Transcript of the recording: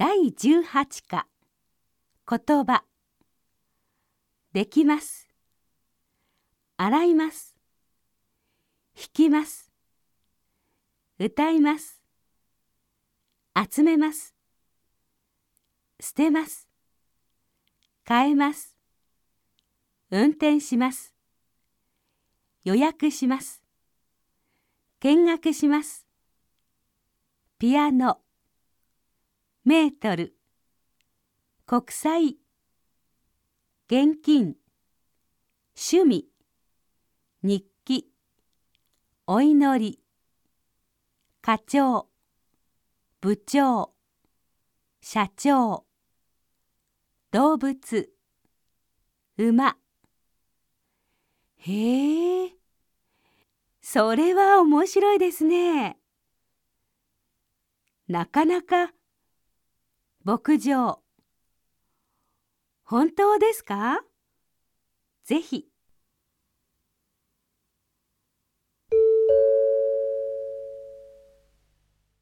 第18課。言葉。できます。洗います。弾きます。歌います。集めます。捨てます。変えます。運転します。予約します。見学します。ピアノ。メートル。国際現金。趣味。日記。お祈り。課長。部長。社長。動物。馬。へえ。それは面白いですね。なかなか牧場。本当ですか？ぜひ。